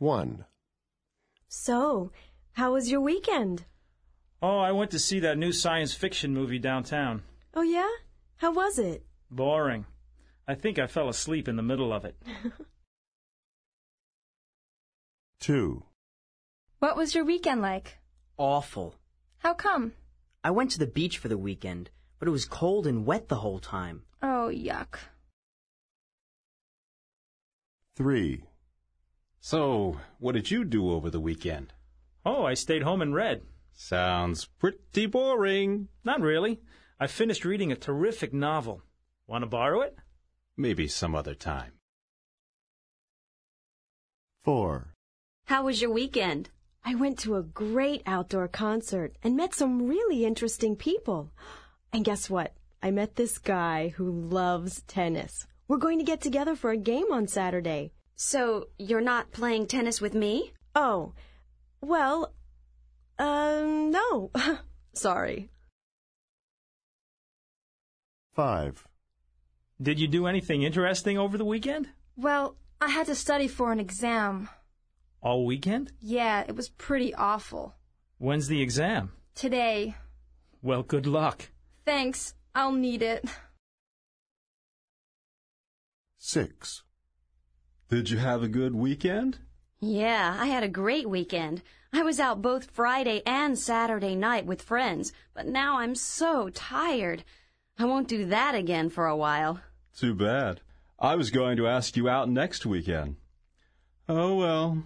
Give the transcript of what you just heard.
1. So, how was your weekend? Oh, I went to see that new science fiction movie downtown. Oh, yeah? How was it? Boring. I think I fell asleep in the middle of it. 2. What was your weekend like? Awful. How come? I went to the beach for the weekend, but it was cold and wet the whole time. Oh, yuck. 3. So, what did you do over the weekend? Oh, I stayed home and read. Sounds pretty boring. Not really. I finished reading a terrific novel. Want to borrow it? Maybe some other time. 4. How was your weekend? I went to a great outdoor concert and met some really interesting people. And guess what? I met this guy who loves tennis. We're going to get together for a game on Saturday. So, you're not playing tennis with me? Oh, well, um, no. Sorry. 5. Did you do anything interesting over the weekend? Well, I had to study for an exam. All weekend? Yeah, it was pretty awful. When's the exam? Today. Well, good luck. Thanks. I'll need it. 6. Did you have a good weekend? Yeah, I had a great weekend. I was out both Friday and Saturday night with friends, but now I'm so tired. I won't do that again for a while. Too bad. I was going to ask you out next weekend. Oh well,